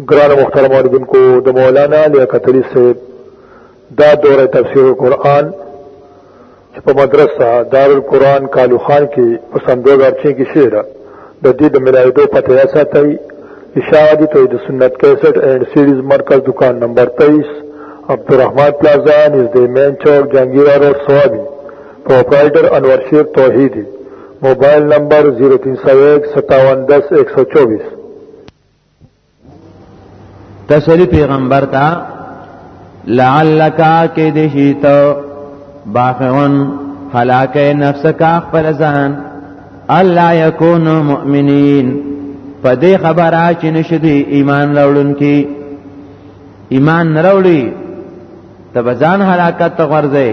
گران مختار موردن کو دا مولانا لیا قتلی سے دا دور تفسیر قرآن چپا مدرسہ دار القرآن کالو خان کی پسند دو گار چین کی شعر دا دید ملائی دو پتہ ایسا تی اشاعتی توید سنت کیسٹ اینڈ سیریز مرکز دکان نمبر تیس عبدالرحمن پلازان از دی مین چوک جنگیرہ روڈ سوابی پروپرائیٹر انور شیر توحیدی موبایل نمبر 03015710124 تسلی پیغمبر تا لعلک کې دې شي ته باخون هلاک نفسک خپل ځان الله یکون مؤمنین په دې خبره چې نشدي ایمان راوړون کې ایمان نه راوړي ته ځان هلاکت ته ورځي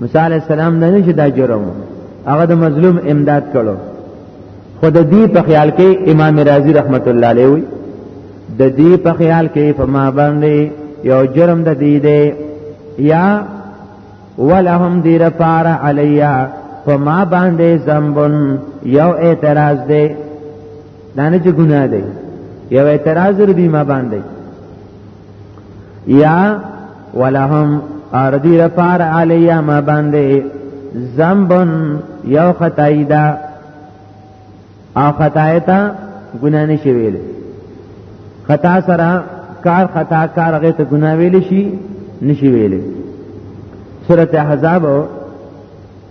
موسی علی السلام نه نشي دا جرم هغه د مظلوم امداد کړو خود دې په خیال کې امام رازی رحمت الله علیه وی د دې په خیال کې په ما باندې یو جرم د دې دی یا ولهم دې لپاره علیا په ما باندې ذنبن یو اعتراض دی دانه چې ګناه دی یو اعتراض ردی ما باندې یا ولهم اردی رفار علی ما باندې ذنبن یو خدای دا او خدای ته ګنا نشي ویل خطا سره کار خطا کار هغه ته ګنا ویل شي نشي ویل سورته احزاب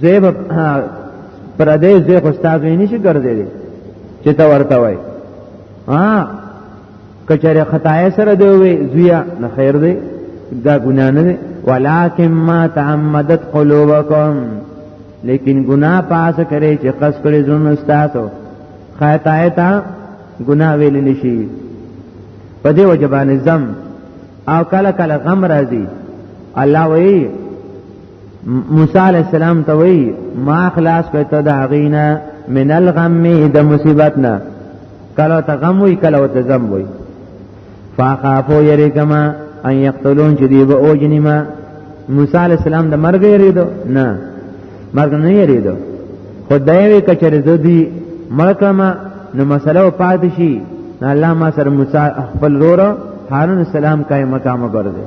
زیب پردې زې خو استاد نه شي ګرځې دي چې تا ورته وای ها کچره خدای سره دی وی زویا نه خیر دی دا ګنا نه دی ولکن ما تعمدت قلوبکم لیکن ګنا پاس کرے چې قص کړی زون استادو خدای تا ګنا ویل نشي په دې وجبان زم او کله کله غم راځي الله وی موسی علی السلام ته وی ما خلاص کړ ته د غینا من الغم د مصیبت نه کله ته غم وی کله ته زم وی فاخافو یریکما ان یقتلون چې دی به اوجنی ما موسی علی السلام د مرګ یریدو نه مرګ نه یریدو خدای وی کچره زدی مرکما نو مسله پات شي الله ما سره موسی خپل رور هارون السلام قائم مقام ګرځي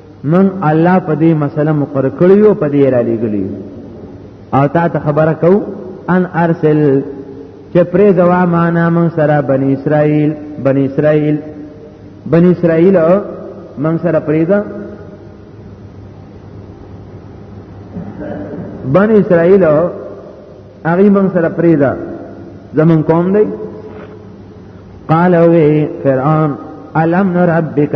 من الله په دې مسله مقر کړیو په دې را لګلی او تا ته خبره کو ان ارسل چې پرې زوا معنا من سره بنی اسرائیل بنی اسرائیل بنی اسرائیل من سره پرې دا بنی اسرائیل هغه من سره پرې دا زمون قوم دی قال وی فرعون الم نربک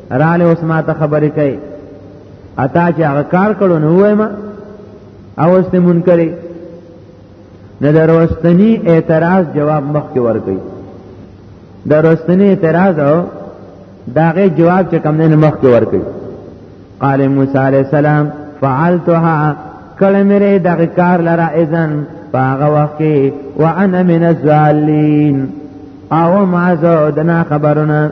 رااله اوس ما ته خبرې کوي اتا چې هغه کار کړو نو وایم او اوس ته منکرې نه دروستنی اعتراض جواب مخ کې ورکړي دروستنی اعتراض او داغه جواب چې کم نه مخ کې ورکړي قال موسی علی السلام فعلتها کله مې دغه کار لره اذن پاغه وخت کې وانا من الظالمین او ما زه دنا خبرونه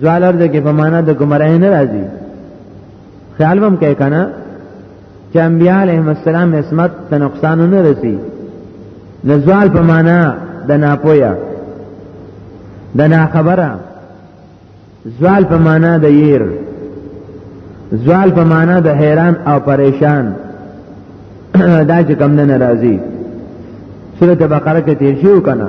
زوالر د کې په معنا د ګمراه نه راځي خیال هم کوي کنه چې انبیاء علیهم السلام عصمت ته نقصان نه رسی نزوال په معنا د ناپویا د ناخبره زوال په معنا د ير زوال په معنا د حیران او پریشان دا چې کم نه ناراضي سورته بقره کې تیر شو کنه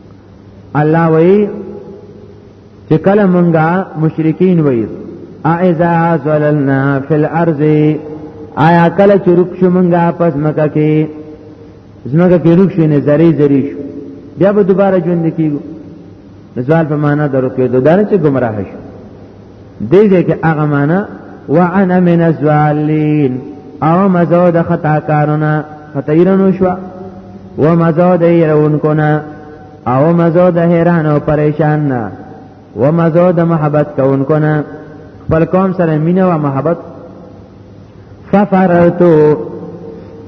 الله وی چې کله مونږه مشرکین وی اذا زللنا فی الارض آیا کله چې رک شو مونږه پس مکه کې زمګه کې رک شو نه زری زری شو بیا به دوباره ژوند کیږو نزوال په معنا درو کې دوه چې گمراه شو دې دې کې هغه معنا وعن من الزوالین او مزو د خطا کارونه خطیرنو شو و مزو د يرون کنا او مزو د حیران او پریشان نه و مزو د محبت کون کنا خپل قوم سره مینه او محبت ففرتو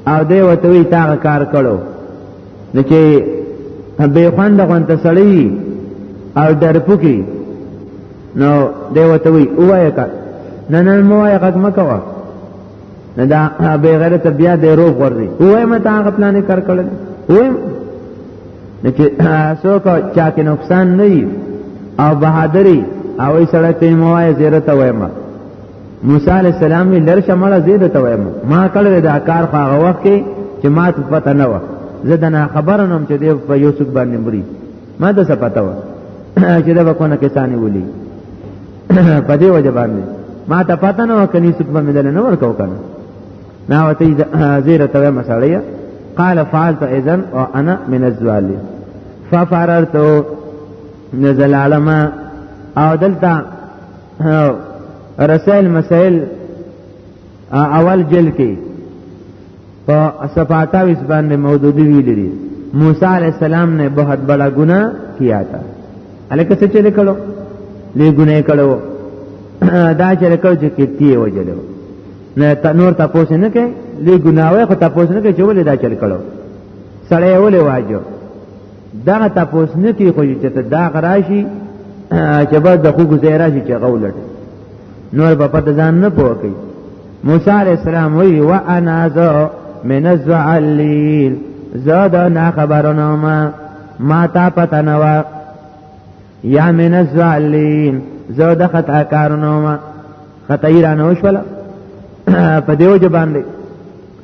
او دی وته وی تا کار کړو نو چې به خوند غون ته سړی او درپوکی نو دی وته وی اوه کا نه نه مو یې غږ مکوا نه دا به غیرت بیا دی روغ ورځي اوه مې تا غپلانې کار کړل اوه نو چې څوک چا کې نقصان نه او بهادری او سړی ته مو یې زیرته وایم موسی علی السلام وی لر شمله زید ته وایم ما کړه دا کار خو هغه وخت کې چې ما ته پته نه و زه د نه خبره نوم چې دی په یوسف باندې مری ما د څه پته و چې دا وکونه کسانی ولي په دې وجه باندې ما ته پته نه و کني یوسف باندې دل نه ورکاو کنه نا وتی زیر ته وایم سړی قال فعلت اذن او انا من الزوالي ففررت نزل علما او دلته رسائل مسائل اول جل کې په صفاتا وس باندې موجودی وی لري موسی علی السلام نے بہت بڑا گناہ کیا تھا الکه څه چلے کړو لې ګناه کړو دا چې کړو چې کتی وجلو نه نور تاسو نه کې لې ګناوه خو تاسو نه کې چې ولې دا چل کړو سړی ولې واجو دا تاسو نه کی خو چې ته دا غراشي چې بعد د خو گزارا شي چې غولټ نور په پته ځان نه پوکي موسی علی السلام وی و انا ذو من الزعلیل زاد نه خبرونه ما ما تا پته نه وا یا من الزعلیل زاد خطا کارونه ما خطا ایران وشول په دیو جبان دی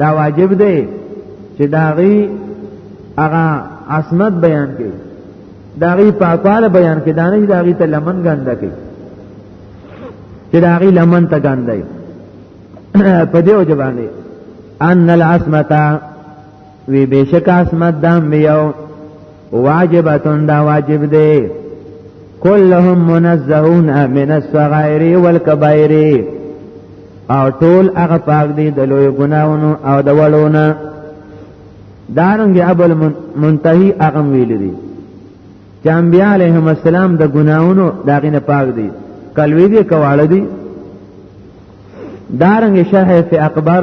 دا واجب دی چې داغي هغه عصمت بیان کړي داغي پاکواله بیان کړي دانه چې داغي ته لمن ګنده کړي چې داغي لمن ته ګنده په دې وجه باندې ان العصمتا وی بشک عصمت دام یو واجبتون دا واجب دی كلهم منزهون من الصغائر والكبائر او ټول هغه پاک دي د لوی ګناونو او د وړونه دارنګ ابو المنتهي هغه ویل دي چې انبیاء علیهم السلام د ګناونو داغه نه پاک دي کلوی دي کواله دي دارنګ شرح فی اکبر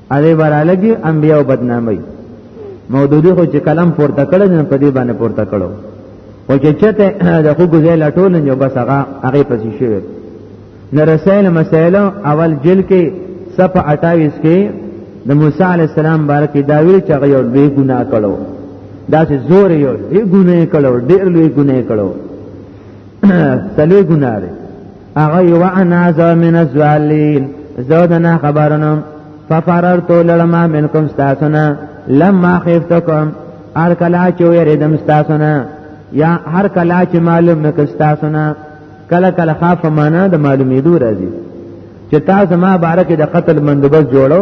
اوی برالګي انبیا او بدنامي مودودی خو چې کلم پورته کړل نه په دې باندې پورته کړو او چې چته د خو ګزې لټول نه بس هغه هغه پسې شوی نه رسائل مسائل اول جل کې صف 28 کې د موسی علی السلام بارکه دا ویل چې هغه یو لوی ګناه کړو دا چې زور یو لوی ګناه کړو ډېر لوی ګناه کړو سلوی ګناه هغه یو انا ذو من الزوالین زو د نه خبرونو ففررت لما منکم استاسنا لما خفتکم هر کلا چې ویریدم استاسنا یا هر کلا چې معلوم مې کستاسنا کله کله خاف معنا د معلومې دور راځي چې تاسو ما بارکه د قتل مندوبس جوړو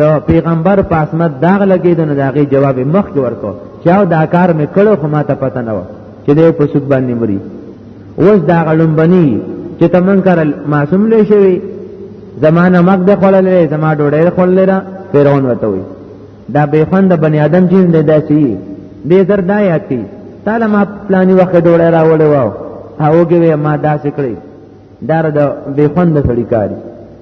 د پیغمبر په اسمت داغ لګید نو داغه جواب مخ کې ورکو چې او دا کار مې کړو خو ما ته پته نه و چې دې په سود باندې مري اوس دا غلم بني چې تمن کار معصوم لې شوی زمانہ مګ د خللې زما ډوډۍ خللې را فرعون وته وي دا به خوند بنی آدم چې دې داسي دې زر دا یاتي تعالی ما پلاني وخت ډوډۍ راوړې واو هغه کې ما داسې کړی دا د به خوند سړی کاری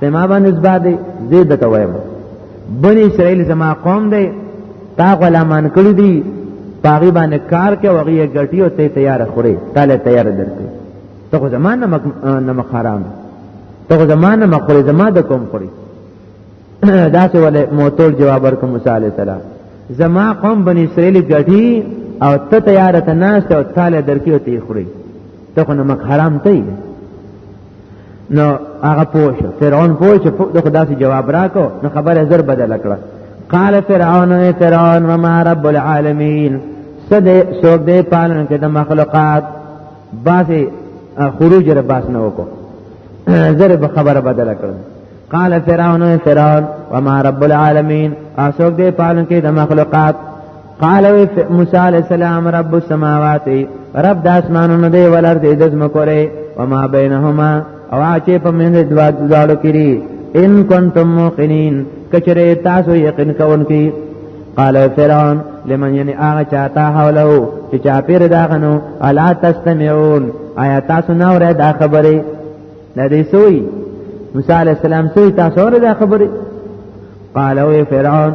ته ما باندې زبا دی زید ته وایم بنی اسرائیل زما قوم دی تا غلامان کړی دی پاغي باندې کار کې وغي غټي او ته تیار خوري تاله تیار درکې ته خو زمانه مک نمک حرام ته خو زمانه مخوري زما د کوم خوري دا څه ولې موتول جواب ورکوم موسی عليه السلام زما قوم بنی اسرائیل غټي او ته تیار ته ناست او تاله درکې او ته خوري ته خو نمک حرام ته نو هغه پوه شو فرعون پوه چې د خدا سي جواب راکو نو خبره زر بدل کړه قال فرعون اے فرعون وما رب العالمین سد سوک دے پالن کې د مخلوقات باسي خروج ر باس نه وکړو زر به خبره بدل کړه قال فرعون فرعون وما رب العالمین اسوک دې پالن کې د مخلوقات قال موسی علیہ السلام رب السماوات رب د اسمانونو دی ولر دی د زمکو لري او ما بینهما او چې په منځ دوا دواړو کړي ان کنتم موقنین کچره تاسو یقین کوونکی قال فرعون لمن یعنی هغه چاته حوله چې چا پیر دا غنو الا تستمعون آیا تاسو نه اورئ دا خبره لدی سوی موسی علی السلام سوی تاسو اورئ دا خبره قال او فرعون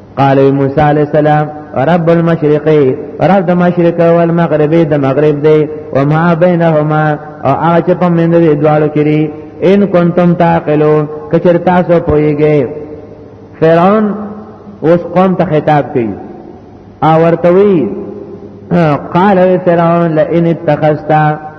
قال موسی علیہ السلام رب المشرق رب د مشرق او المغرب د مغرب دی او ما بینهما او هغه چې په منځ دی دواړو کې ان کنتم تعقلون کچر تاسو پويږئ فرعون اوس قوم ته خطاب کوي او ورته وی قال فرعون لئن اتخذت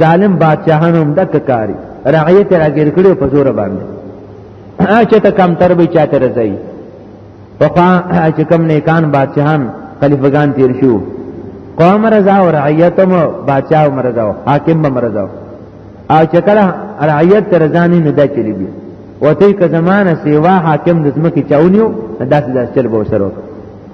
ظالم بادشاہان هم دک کاری رعیت راګر کړو په زور باندې اچ ته کم تر به چاته رضای په خوا اچ کم نیکان بادشاہان خلیفګان تیر شو قوم رضا او رعیت هم بادشاہ هم رضا او حاکم هم رضا او چکلا رعیت تر ځانې نه دا چلی بي وته که زمانه سیوا حاکم د زمکه چاونیو داسې داسې چل به وسره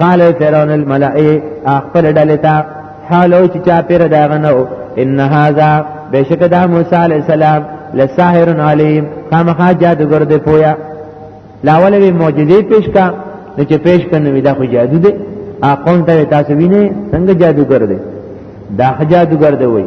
قال فرعون الملائ اخبر دلتا حالو چې چا پیر داغه نو ان هاذا بشک دا موسی علی السلام لساحر علیم خامخا جادوګر دی پویا لاول به معجزې پیش کا نو چې پیش کنه دا خو جادو دی اقوم ته تاسو وینئ څنګه جادوګر دی دا خو جادوګر دی وای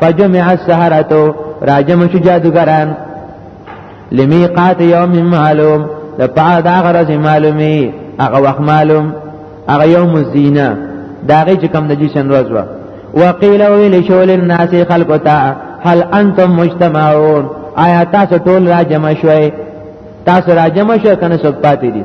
فجمع السحرتو راجم شو جادوګران لمیقات یوم معلوم د پاره دا غرض معلومی هغه وخت معلوم هغه یوم الزینه داغه چې کم د جشن ورځ و وقیل ویل شو للناس خلقو ته هل انتم مجتمعون آیا تاسو ټول را جمع شوي تاسو را جمع شو کنه څوک پاتې دي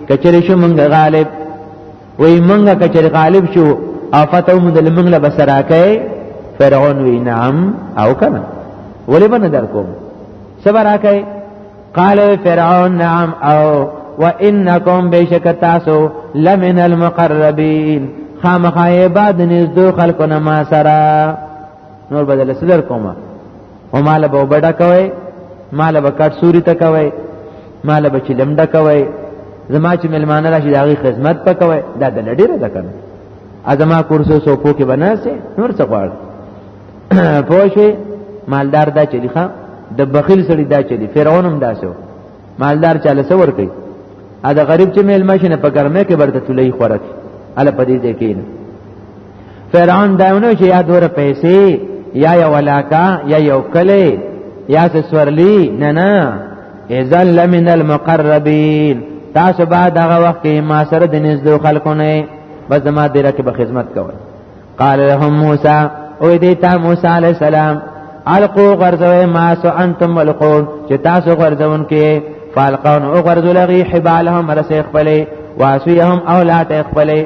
کچری شو منګه غالب وای منګه کچری غالب شو او فتو من دل منګله بسراکه فرعون وی نعم او کنه ولی بنه در کوم سبراکه قال فرعون نعم او وانکم بشک تاسو لمن المقربین خامخای بعد نزدو خلقنا ما سرا نور بدل صدر کومه او مال به وبډه کوي مال به کټ سوري ته کوي مال به چې لمډه کوي زما چې ملمانه راشي داغي خدمت پکوي دا د لډیره ده کنه ازما کورسو سوپو کې بناسه نور څه غواړ پوښي مالدار دا چلی ښا د بخیل سړي دا چلی فرعون هم داسو مالدار چاله سور کوي ا د غریب چې میل ماشینه په ګرمه کې برته تلې خورک اله پدې دې کېنه فرعون داونه چې یا دور پیسې یا یو علاقه یا یو کلی یا سورلی نه نه اذا لمن المقربين تاسو بعد هغه وخت کې ما سره د نږدې خلکو نه بس ما دې راکې به خدمت کوي قال لهم موسی او دې ته موسی عليه السلام القو غرزوي ما سو انتم القون چې تاسو غرزون کې فالقون او غرزو لغي حبالهم رسې خپلې واسيهم اولاد خپلې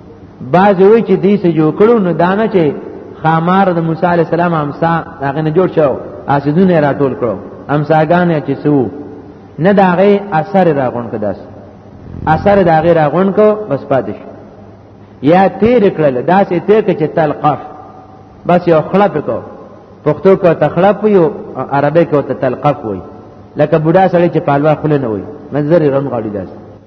باز وی چې دې څه جوړ کړو نو دانه چې خامار د موسی علی السلام امسا هغه نه جوړ شو اسدونه راټول کړو امساګان چې سو نه داغه اثر راغون کداس اثر داغه راغون کو بس پاتش یا تیر کړل داسې تیر کې چې تلقف بس یو خلپ کو پښتو کې تخلپ یو عربی کې تلقف وي لکه بوډا سړی چې پالوا خله نه وي منظر رم غاړي داس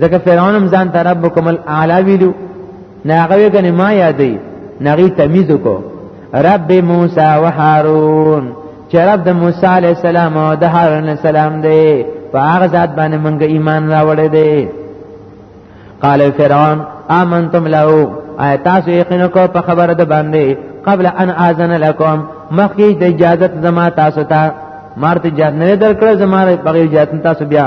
ځکه فرعون هم ځان ته ربکم الاعلی ویلو نه هغه وګنه ما یادې نغی تمیز کو رب موسی و هارون چې رب د موسی علی السلام او د هارون علی السلام دی په هغه ذات باندې مونږ ایمان راوړی دی قال فرعون آمنتم له آیا تاسو یقین کو په خبره ده باندې قبل ان اذن لكم مخکې د اجازه زما تاسو ته مارته اجازه نه درکړه زما بغیر اجازه تاسو بیا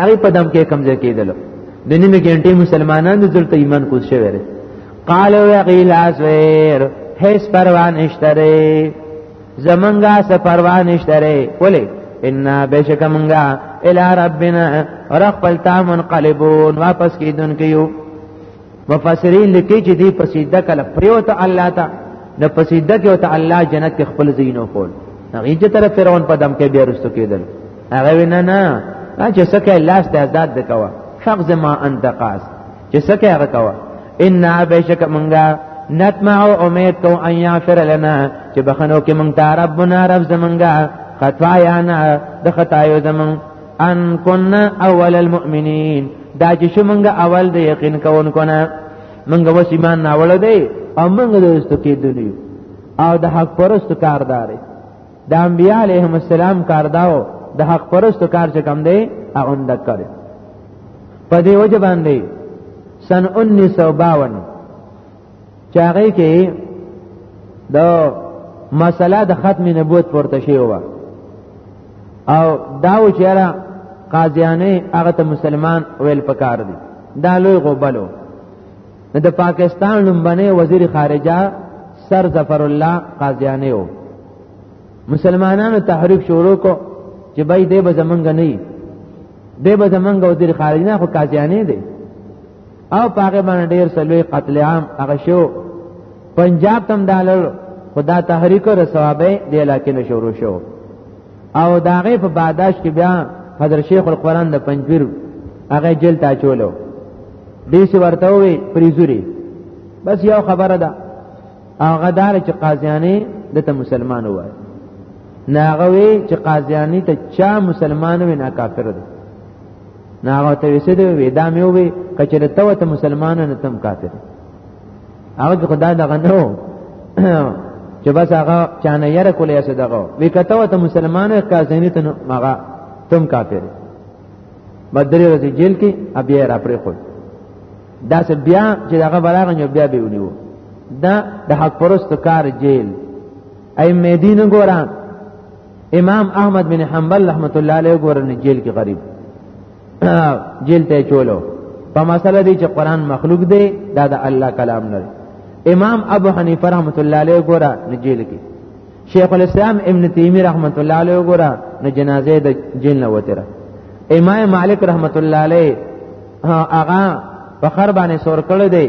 هغه په دم کې کمزې کېدل د نیمه ګنټې مسلمانانو دلته ایمان کوز شوی دی قال وقيل ازوير هیڅ پروا نشته ری زمنګا څه پروا نشته ری ولې ان بشک منګا الى ربنا رخ پلتا منقلبون واپس کیدون کیو مفسرین لیکي چې دی په سجده کله پریوت الله ته نو په سجده کې وته الله جنت کې خپل زینو کول هغه چې تر فرعون په دم کې بیا رسو کېدل هغه وینا نه چې سکه لاس ته آزاد دکوا فقز ما انت قاس چې سکه هغه کوا ان بشک منګه نتمع او امید کو ان یغفر لنا چې بخنو کې مونږ ته ربنا رب زمونږه خطایا نه د خطایو زمونږ ان كنا اول المؤمنين دا چې شومنګ اول د یقین کوونکو نه منګ وس ایمان ناوړ دی او منګ د واستو کې دنیو او د حق پرست کاردار د انبیاء علیهم السلام کارداو د حق پرست کار چې کم دی اوند کړ په دې وجه باندې سن 1952 چاغې کې د مسله د ختم نبوت پورته شوی و او دا و چې را قاضیانه هغه ته مسلمان ویل پکار دي دا لوی غوبلو د پاکستان لومبنه وزیر خارجه سر ظفر الله قاضیانه و مسلمانانو تحریک شروع کو چې بای دې به زمونږ نه دی به زمونږ وزیر خارجه نه خو قاضیانه دی او پاګه باندې ډیر سلوي قتل عام هغه شو پنجاب تم دالل خدا تحریک او ثوابه د علاقې نه شروع شو او داغه په باداش کې بیا حضرت شیخ القرآن د پنځپیر هغه جیل ته چولو دې څه ورته وي پریزوري بس یو خبره ده هغه دار چې قاضیانی دته مسلمان وای ناغوي چې قاضیانی ته چا مسلمان وي نه کافر دی نه هغه ته وسه دی وی دا مې وی کچره ته ته مسلمان نه تم کافر هغه خدای دغه نو چې بس هغه چانه یره کولې څه دغه وی کته ته مسلمان کا زینې ته مغه تم کافر بدرې ورځې جیل کې ابیا را پرې خو دا سه بیا چې هغه براغه نو بیا به ونیو دا د حق پرست کار جیل اي مدینه ګورم امام احمد بن حنبل رحمت الله علیه ګورنه جیل کې غریب جیل ته چولو په مسله دی چې قران مخلوق دی دا د الله کلام نه امام ابو حنیفه رحمت الله علیه ګورا نه جیل کې شیخ الاسلام ابن تیمی رحمت الله علیه ګورا نه جنازه د جیل نه وتره امام مالک رحمت الله علیه هغه په خر باندې سور کړی دی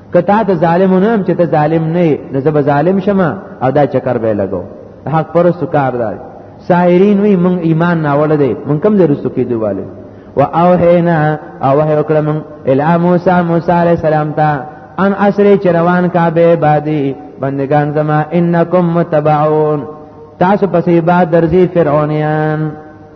کته ته ظالم نه هم چې ته ظالم نه نه زب ظالم شمه او دا چکر به لګو حق پر سکار دار سایرین وی مون ایمان ناول دی مون کم زر سکی دیواله و اوهینا او وحی وکړه مون الا موسی موسی علیہ السلام ته ان اسری چروان کا به بادی بندگان زما انکم متبعون تاسو پسې بعد درځي فرعونیان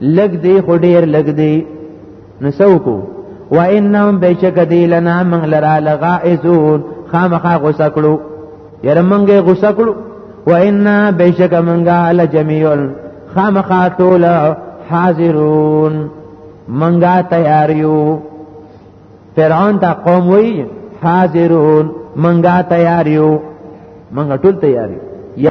لګ دی خو ډیر لګ دی نو سوکو و انهم بیشک دی لنا من لرا لغائزون خامخا غوسه کړو یره منګه غوسه کړو و ان بیشک منګه لجميع خامخا ټول حاضرون منګه تیار یو فرعون ته قوم وی حاضرون منګه تیار یو منګه ټول تیار یو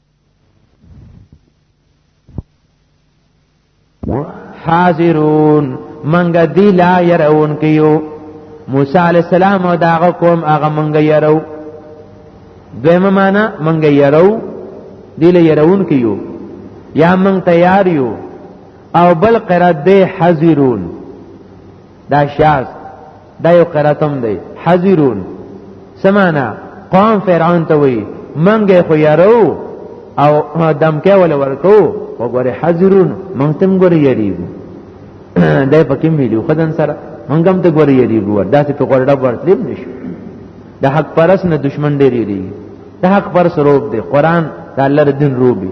حاضرون منګه دی لا يرون کيو موسی عليه السلام او داغه قوم هغه منګه يرو دویمه معنا منګه يرو دی لا يرون کيو یا من تیار یو او بل قرات دی حاضرون دا شاز دا یو قراتم دی حذرون سمانا قوم فرعون ته وی منګه خو یارو او دمکه ول ورکو وګوره حذرون مونږ تم ګوره یریږو دا پکې ویلو خدان سره مونږ هم ته ګوره یریږو دا څه په ګورډه ورتلیم نشو د حق پرس نه دشمن ډېری دی د حق پرس روب دی قران د الله دین روبي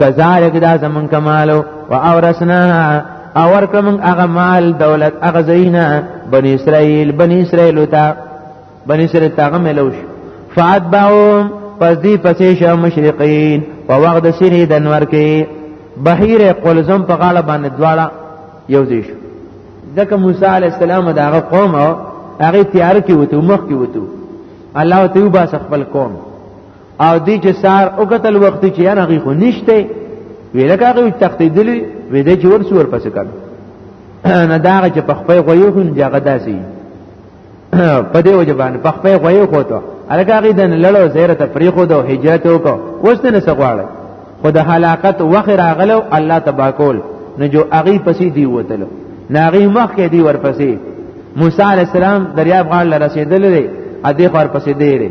کذالک دا زمون کمالو و اورسنا اور کمن هغه مال دولت هغه زینا بنی اسرائیل بنی اسرائیل تا بنی اسرائیل تا غملوش فاتبعهم پس دی پسې شو مشرقین په وخت د سری د انور کې بحیر قلزم په غاړه باندې دواړه یو ځای شو ځکه موسی علی السلام دا هغه قوم هغه تیار کې وته مخ کې وته الله ته یو باس خپل قوم او دی چې سار او قتل وخت چې یاره غي خو نشته ویلکه غي تختې دلی وې د جوړ سور پس کړ نه دا چې په خپل غوي خو جګه داسي په دې وجه باندې په خپل غوي خو ته الګا غي دن لړو زیره ته پری خو دو هجرت وکړو وسته نه سغواړي خو د هلاکت وخت راغلو الله تباکول نو جو اغي پسې دی وتلو ناغي مخ کې دی ورپسې موسی عليه السلام دریاب غاړه رسیدلې ا دې خور پسې دی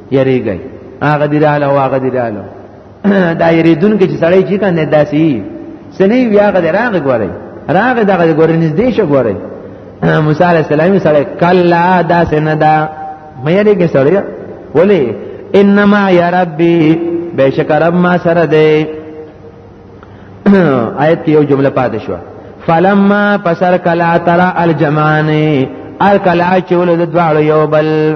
یریږي هغه دی رااله او هغه دی رااله دا یریدون کې چې سړی چې کنه داسي سنې بیا هغه راغ غوري راغ دغه غوري نږدې شو غوري موسی علی السلام سره کلا دا سندا مې یریږي سړی ولی انما یا ربی بشک رب ما سره دی آیت کې یو جمله پاتې شو فلما پسر کلا ترى الجمعان الکلا چول د دواړو یو بل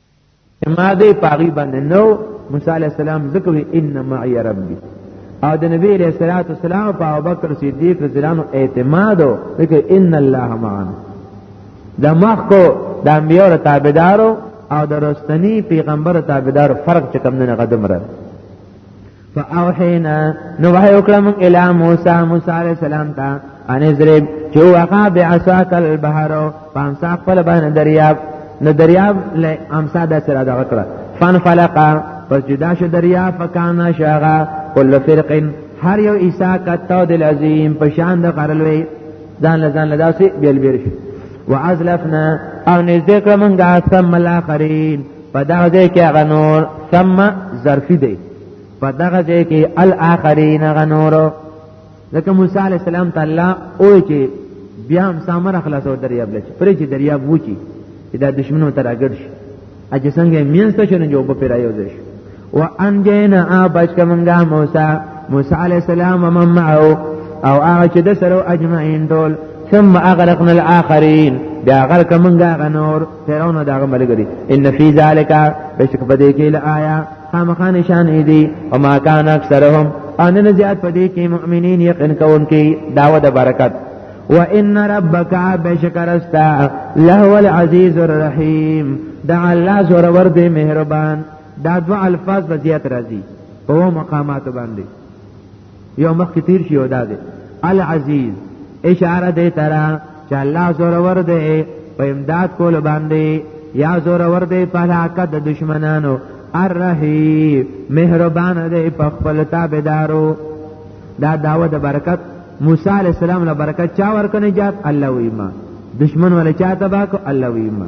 ما دې پاغي باندې نو موسی علی السلام ذکر ان معي ربي او د نبی علیہ الصلوۃ والسلام په ابوبکر صدیق رضی الله عنه اعتماد وکړ ان الله معنا د مخکو د انبیو تابعدارو او د رستنی پیغمبر تابعدار فرق چې کم نه غدم را فاوحینا نو وحی وکړم الی موسی موسی علیہ السلام ته ان ضرب چې وقع بعصاک البحر فامسا خپل باندې دریاب نو دریاب له امسا د سره دا وکړه فن فلقا پس جدا شو دریاب فکانا شاغا کل فرق هر یو عیسی کتاو دل عظیم په شان د قرلوی ځان له ځان له داسې بیل بیل شو وازلفنا او نزدې کړه مونږه ثم الاخرین په دغه ځای کې هغه نور ثم ظرفي دی په دغه ځای کې الاخرین هغه نور ځکه موسی علی السلام تعالی او چې بیا هم سامر خلاصو دریاب لچ پرې چې دریاب وچی چې دا دشمنو تر اګر شي اجه څنګه مینځ ته شنه جو په پیرایو ځای وانجینا بچ کمنګا موسی موسی علی السلام ومن معه او هغه چې د سره اجمعین ټول ثم اغرقنا الاخرین بیا غرق منګه غنور فرعون دغه ملګری ان فی ذالک بشک پدې کې لایا خامخا نشان دی او ما کان اکثرهم ان نه زیات پدې کې مؤمنین یقین کون کې داوه د برکت وان ربک بشک رستا له العزیز الرحیم دع الله زور ور دې مهربان دا دو الفاظ به زیات راځي په و مقامات باندې یو مخ کې تیر شي او دا دی العزیز اشاره دی ترا چې الله زور ور دی په امداد کول باندې یا زور ور دی په حلاکت د دشمنانو الرحیم مهربان دی په خپل تابعدارو دا داوه د برکت موسی علی السلام له برکت چا ورکنه جات الله ویما دشمن ولا چا تبا کو الله ویما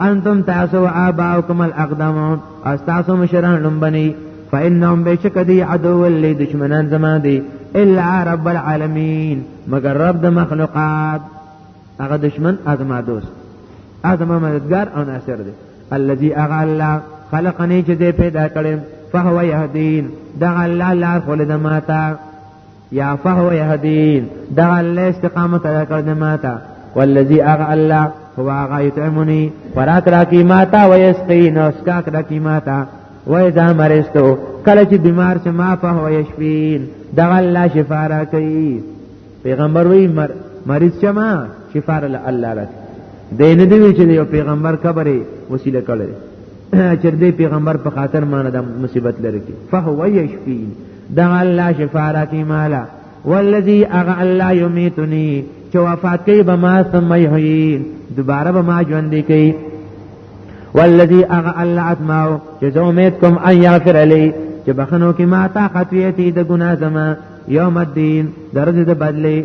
انتم تاسو آباؤکم الاقدمون استاسو مشران لنبنی فإنهم بشک دی عدو لی دشمنان زما دی الا رب العالمین مگر رب د مخلوقات هغه دشمن ازما دوست ازما مددگار او ناصر دی الذي اغا الله خلقنی چې دې پیدا کړم فهو يهدين دغه الله لار خلد ماتا یا فهو یهدین دا الله استقامت ادا کړ دې ماته والذي اغه الله هو اغه یتعمنی فرات را کی ماته و یسقین اسکاک را کی ماته و اذا مرستو کله چې بیمار شم ما فهو یشفین دا الله شفا را کوي پیغمبر وی مر مریض شما شفا را الله را دین دی وی چې یو پیغمبر کبره وسیله کړل چې دې پیغمبر په خاطر مان د مصیبت لري فهو یشفین دغه الله چې فارا کی مالا والذي اغا الله يميتني چې وفات کوي به ما ثم يحيي دوباره به ما ژوند کوي والذي اغا الله اتماو چې زه امید کوم ان يغفر لي چې بخنو کې ما تا خطویتی د ګناه زما یوم الدین درځي د بدلی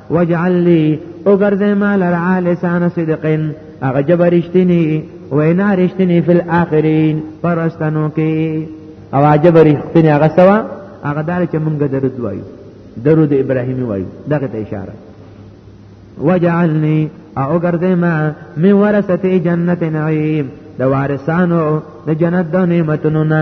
وجعل لي او ګرځې ما لرا لسان صدق هغه جبر رښتینی وینا رښتینی فل اخرین پرستانو کې او عجب رښتینی هغه سوا هغه دار چې مونږ درود وایو درود ابراهیمی وایو دغه ته اشاره وجعلني او ګرځې ما من ورثه جنت نعیم د وارثانو د جنت د نعمتونو نه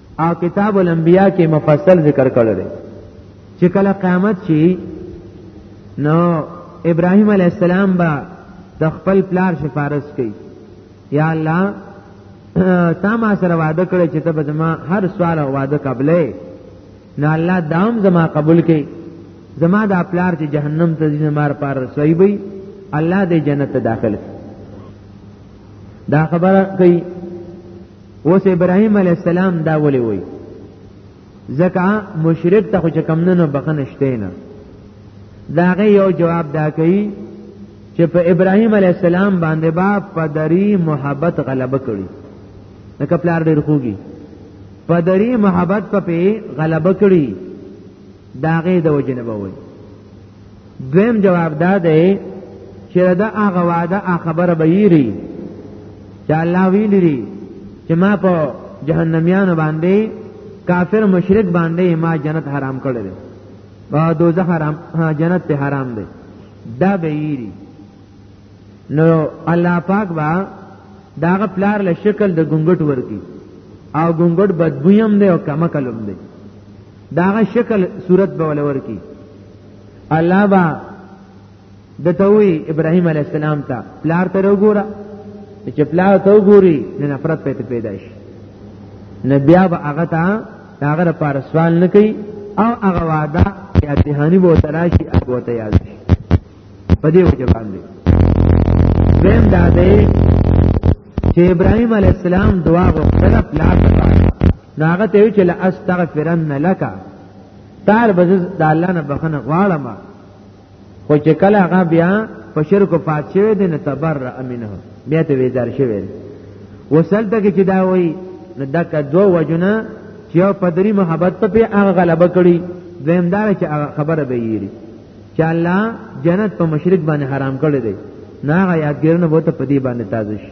او کتاب الانبیاء کې مفصل ذکر کړل دی چې کله قیامت شي نو ابراهیم علی السلام با د خپل پلار شفارس کوي یا الله تا ما سره وعده کړی چې ته به زما هر سوال او وعده قبلې نو الله دام زما قبول کړي زما د پلار چې جهنم ته ځینې مار پار رسوي وي الله دې جنت ته داخل دا خبره کوي اوس ابراهيم عليه السلام دا ولي وي ځکه مشرک ته خو چې کم نه نو بخنه شته نه دا غي یو جواب دا کوي چې په ابراهيم عليه السلام باندې با پدری محبت غلبه کړی نو کپلار ډېر خوږي پدری محبت په غلبه کړی دا غي د وجنه به وي دویم جواب دا دی چې دا هغه وعده هغه خبره به یری چې الله ویلري چې ما په جهنميان باندې کافر مشرک باندې ما جنت حرام کړی دی او دوزخ حرام جنت ته حرام دی دا به یری نو الله پاک با داغه پلار له شکل د ګنګټ ورکی او ګنګټ بدبویم دی او کمکلم دی داغه شکل صورت به ولور کی الله با د توي ابراهيم عليه السلام ته پلار ته وګوره چې پلار ته وګوري نه نفرت پته پیدا شي نه بیا به هغه ته هغه لپاره سوال نه کوي او هغه وعده یا دهانی به تلاشي هغه ته یاد شي په دې وجه باندې زم دا دی چې ابراهيم عليه السلام دعا غوښتله پلار ته ناغه ته چې لا استغفرن لك تار بز د الله نه بخنه غواړم خو چې کله هغه بیا په شرک پات شوی دی نه تبرأ منه بیا ته ویدار شوی وسلته کې چې دا وایي نو دک دو وجنا چې یو پدری محبت په پی هغه غلبه کړي دویم دا چې خبره به یری چې الله جنت په مشرک باندې حرام کړی دی نه هغه یادګرنه بوته په دې باندې تازه شي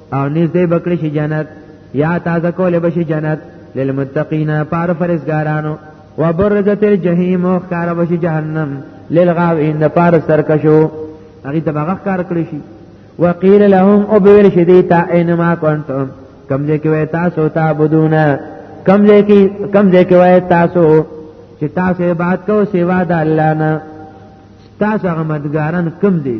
او نږدې بکړي شي جنت یا تازه کول بشي جنت للمتقین پار فرزګارانو وبرزت الجحیم خار بشي جهنم للغاوین پار سرکشو هغه تبغه کار کړی شي وقيل لهم ابويل شديتا انما كنتم کم دې کې وای تاسو تعبدون کم دې کې کم دې کې وای تاسو چې تاسو عبادت کوو سوا د الله نه تاسو هغه مدګاران کم دي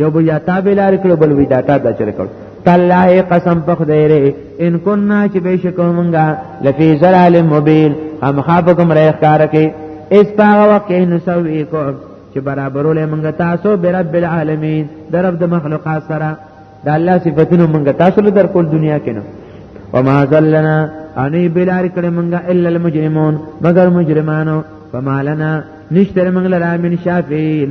یو بل یا تا بلار کړو بل وی دا تا بچر کړو تالله قسم په خدای ری ان کنا چې بشکو مونږه لفی زلال مبین هم خافکم ریخ کار کې اس پاغه وخت نو سوي کو چې برابرولې مونږ تاسو برب العالمین درب د مخلوقات سره د الله صفاتونو مونږ تاسو له در کول دنیا کې نو وما ذلنا اني بلار کړه مونږه الا المجرمون مگر مجرمانو فما لنا نشتر مونږ لرا من شافین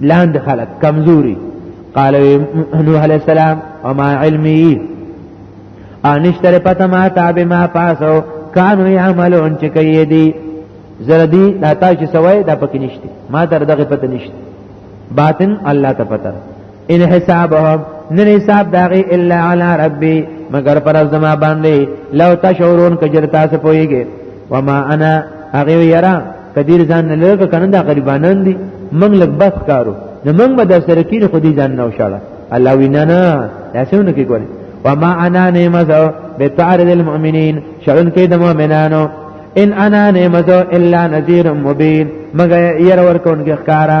لاند خلق کمزوري قال نوح عليه السلام وما علمي انشتر پته ما تاب ما پاسو کانو یعملون چې کوي دي زردی دا تا چې سوي دا پکې نشته ما تر دغه پته نشته باطن الله ته پته ان حسابهم نن حساب داغي الا علی ربي مگر پر زما باندې لو تشعرون کجر تاسو پويږي وما انا هغه یرا کدیر ځان نه لږه کنه دا غریبانان دي موږ لږ بس کارو نو موږ به د سره کې خو دې ځان نه وشاله الله وینا نه تاسوونه کې ګوري وما انا نعمذو بتعرض المؤمنین شرن کې د مؤمنانو ان انا نعمذو الا نذیر مبین مګر ير ورکون کې ښکارا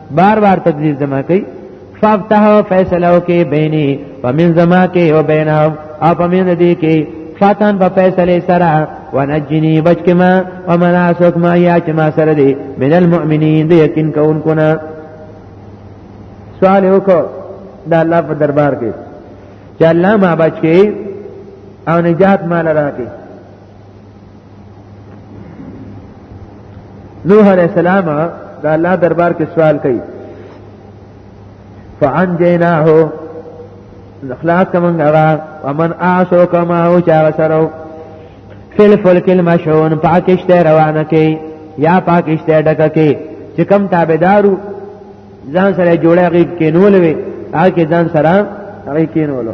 بار بار تدلیل زما کوي فافتح فیصله وکي بیني فمن زما کې او بینهم او فمن دې کې فاتن په فیصله سره ونجنی بچ کما ومن اسوک ما یا چې ما سره دي من المؤمنین دې یقین کوونکو نه سوال وکړه د الله په دربار کې چې الله ما بچ کې او نجات مال راکې نوح علیہ السلام دا الله دربار کې سوال کوي فعن جیناه خلاص کمن غوا ومن اعشو کما او چا سرو فل فلک المشون پاکشته روانه کی یا پاکشته ډکه کی چې کم تابعدارو ځان سره جوړه غیب کینول وي هغه ځان سره غیب کینولو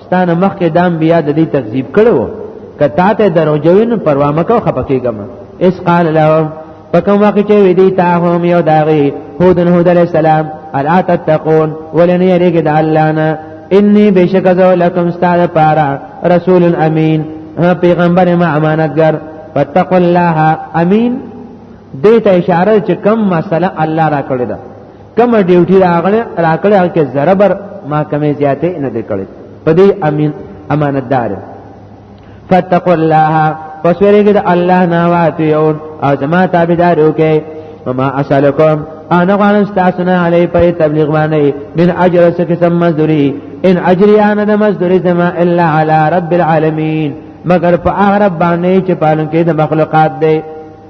ستانه مخکې د انبیا د دې تکذیب کړو کته ته دروځوین پروا مکو خپکیګم اس قال لهم پکم وخت چې وی دی تا هم یو داغي هودن هود علی السلام الا تتقون ولن یریګ د الله نه انی بشک زو لکم استاد پارا رسول امین پیغمبر ما امانتګر فتقوا الله امین دې ته اشاره چې کم مسله الله را کړی ده کوم ډیوټي راغله راکړه هغه کې زربر ما کمې زیاتې نه دې کړې په دې امین امانتدار فتقوا الله پس ویریږي د الله نه واتیون او زما تابعدار وکي وما اسالکم انا غواړم تاسو نه علی په تبلیغ باندې من اجر څه قسم مزدوری ان اجری انا د مزدوری زما الا علی رب العالمین مگر په هغه رب باندې چې پالونکي د مخلوقات دی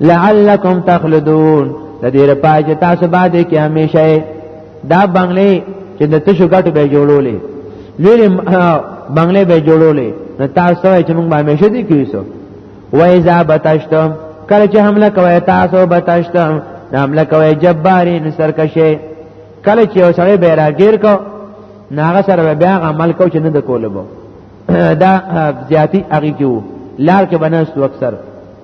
لعلکم تخلدون د دې لپاره چې تاسو باندې کې همیشه دا بنگلې چې د تشو ګټو به جوړولې لوی بنگلې به جوړولې نو تاسو یې چې موږ به همیشه دې کیسو وای ذا بتشتم کله چې حمله کوي تاسو بتشتم حمله کوي جبارین سرکشه کله چې وسړی به راګیر کو ناغه سره بیا عمل کو چې نه د کولبو دا زیاتی هغه کیو لار کې بنست اکثر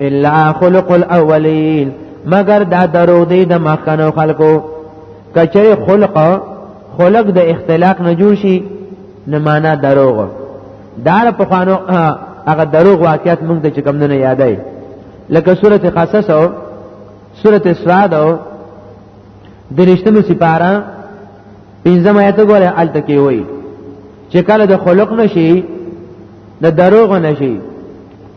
الا خلق الاولین مگر دا درو دی د مخکنو خلقو کچره خلق خلق د اختلاق نه جوړ شي نه معنا دروغ دار په خوانو هغه دروغ واقعیت موږ ته کوم نه یادای لکه سورته قصص او سورته سواد او درشتمو سپارا پنځم آیت ګوره الته کې وای چې کله د خلق نشي د دروغ نشي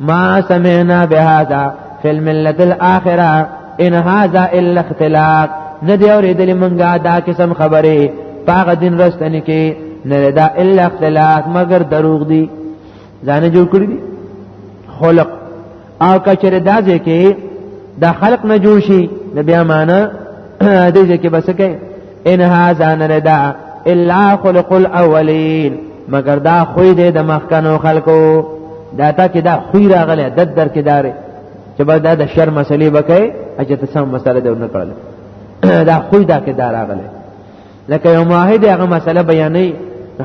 ما سمعنا بهذا فی الملت الاخره ان هذا الا اختلاق نه دی اورېدلې مونږه دا قسم خبرې پاغه دین رستنی کې نه دا الا اختلاق مگر دروغ دی ځان جوړ کړی دی خلق او کچره دا ځکه دا خلق نه جوړ شي نبي امانه دې ځکه بس کوي ان هاذا نردا الا خلق الاولین مگر دا خوې دې د مخکنو خلکو دا تا کې دا خوې راغله د در کې دارې چې بعد دا د شر مسلې بکې اجه ته سم مسله دې نه کړل دا خوې دا کې دا راغله لکه یو ماهد هغه مسله بیانې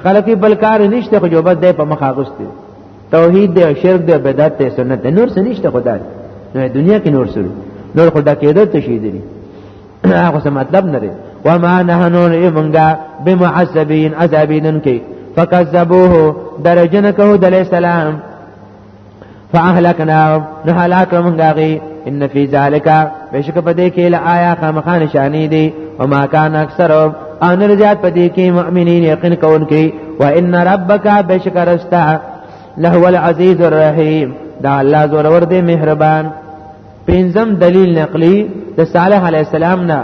خلک بل کار نشته خو جو بس دې په مخ اغوستي توحید دی شرک دی بدعت دی سنت دی نور څه نشته خدای نو دنیا کې نور سره نور خدای کېدل ته شي دي هغه څه مطلب نه دی وما نحنو لمنګا بمعذبین عذابین کی فکذبوه درجن کو دل سلام فاهلکنا نو هلاک منګا غي ان فی ذالک بشک پدې کې لا آیا خامخان شانی دی وما کان اکثر ان رجات پدې کې مؤمنین یقین کون کی وان ربک بشک رستا لهو العزیز الرحیم دا الله زور ور دې مهربان پنځم دلیل نقلی د صالح علی السلام نه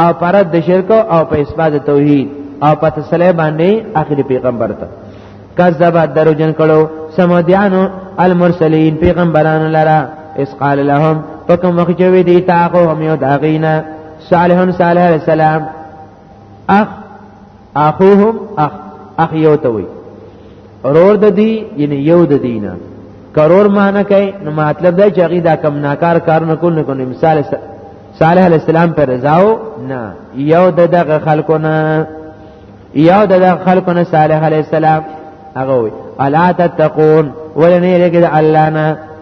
او پرد د شرک او په اثبات توحید او په تسلی باندې اخر پیغمبر ته کذب دروجن کړو سمودیانو المرسلین پیغمبران لرا اس قال لهم فکم وخت چې وی دی تاغو هم یو داغینا صالح صالح علیہ السلام اخ اخوهم اخ اخ یو ته وي رور د دی یعنی یو د دینه کرور معنی کوي نو مطلب دا چې هغه دا کم ناکار کار نه کول نه کوي مثال صالح علی السلام پر رضاو نه یو د دغه خلکو نه یو د دغه خلکو نه صالح علی السلام هغه وي الا تتقون ولنه لګي الله نه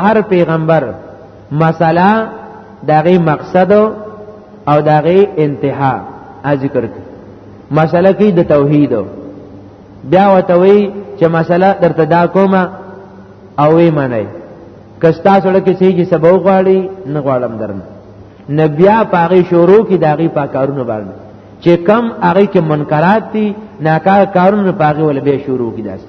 هر پیغمبر مسله دغه مقصد او دغه انتها ذکر کړي مسله کې د توحید بیا وتوي چې مسله درته دا کومه او وی منئ کستا سره کې چې سبو غواړي نه غواړم درنه نبیا پاغي شروع کې داغي پاکارونه باندې چې کم هغه کې منکرات دي ناکار کارونه پاغي ول به شروع کې داسې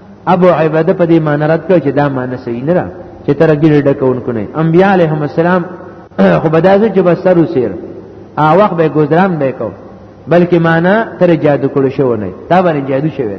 ابو عباده په دې معنی رد کړ چې دا معنی صحیح نه ده چې تر ګیره ډکونکو نه انبیاء علیهم السلام خو بدازه چې بس سر وسیر ا وخت به گذران به کو بلکې معنی تر جادو کول شو نه دا باندې جادو شوی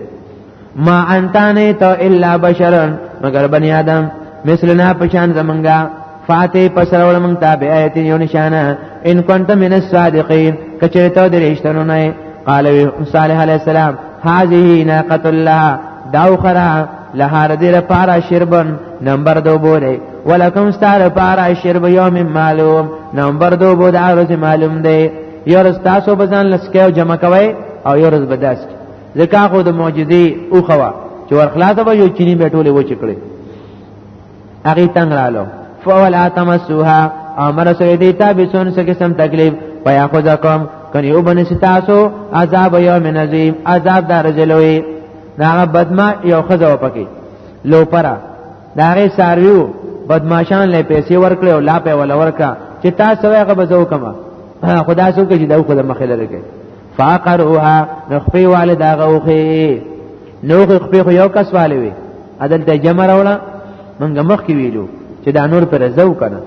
ما انتانه تو الا بشرن مگر بنی آدم مثلنا پشان زمنګا فاتی پس راول مونږ ته به آیت یو نشانه ان کنت من الصادقین کچره ته درېشتنو نه قال صالح علیہ السلام هذه ناقۃ الله داو خرا لها ردیر پارا شربن نمبر دو بوله ولکم ستاره پارا شرب یوم معلوم نمبر دو بود عرض معلوم دی یو رز تاسو بزن لسکه او جمع کوي او یو رز بداس ځکه خو د معجزې او خوا چې ورخلاصه به یو چینی به ټوله وچ کړي هغه تنگ رالو فولا تمسوها امر سره دی تا به سن سکه سم تکلیف پیا خو ځکم کني وبن ستاسو عذاب یوم نظیم عذاب دار جلوی دا بدما یو خزو پکې لو پرا داغه سارویو بدمعشان له پیسې ورکړې او لا په ول ورکا چې تاسو هغه بزو کما خدا سو کې دا خو د مخې لري فقروها نخپی والد هغه اوخه نو خپې خو یو کس والي وي عدل ته جمع راوړه مونږ مخ کې ویلو چې دا نور پر زو کنه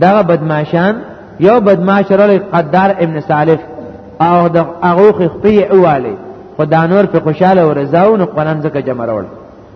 دا بدمعشان یو بدمعش راول قدار ابن سالف او د هغه خپې اواله خو دا نور په خوشاله ورزاو نو قران زکه جمع راوړه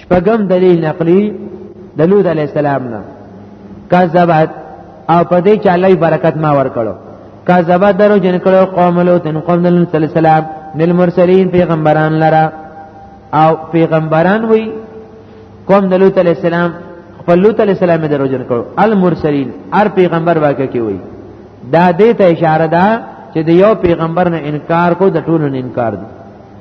شپږم دلیل نقلی د لوط علی السلام نه کذبت او په دې چې الله برکت ما ورکړو کذبت درو جن کړو قوم لوط ان قوم لوط علی السلام نل مرسلین پیغمبران لرا او پیغمبران وی قوم د لوط علی السلام خپل لوط علی السلام درو جن کړو المرسلین هر پیغمبر واقع کی وی دا دې ته اشاره ده چې د یو پیغمبر نه انکار کو د ټولو نه انکار دي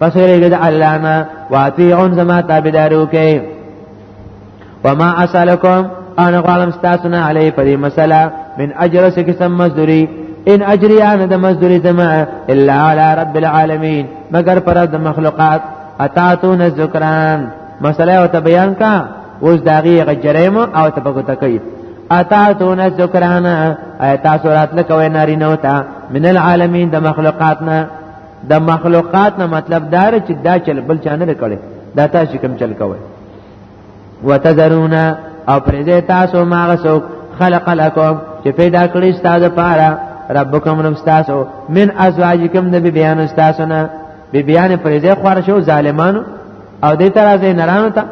پس ویلې د الله نه واطيعون زما تابعدارو کې وما اسالکم انا غالم استاسنا علی په دې مسله من اجر سکسم مزدوری ان اجری انا د مزدوری زما الا علی رب العالمین مگر پر د مخلوقات اتاتون الذکران مسله او ته بیان کا اوس داغي غجریم او ته په کوته کوي اتاتون الذکران ایت تاسو راتل کوي نارینه وتا من العالمین د مخلوقاتنا د مخلوقات نه مطلب دار چې دا چل بل چانه کړي دا تاسو کوم چل کوي وتذرون او پرې تاسو ما غسو خلق لكم چې پیدا کړی ستاسو لپاره ربکم رب تاسو من ازواجکم د بیان تاسو نه بیان پرې ځای خور شو ظالمانو او دې تر ازه نرانو ته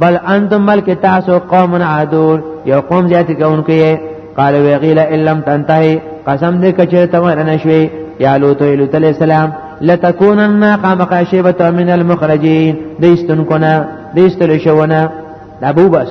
بل انتم ملک تاسو قوم عادون یو قوم زیات کوونکو یې قال ویغیل ان لم تنتهي قسم دې کچې ته ورنه شوي یا لوط لوط علیہ السلام لتكونن قامق شیبت من المخرجین دیستن کنا دیستل شونا ابو بس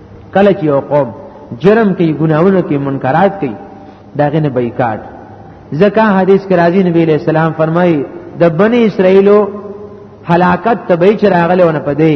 کله چې یو قوم جرم کوي ګناونه کوي منکرات کوي داغه نه بایکاټ ځکه حدیث کې راځي نبی له سلام فرمایي د بنی اسرائیلو هلاکت تبعی چې راغله ونه پدې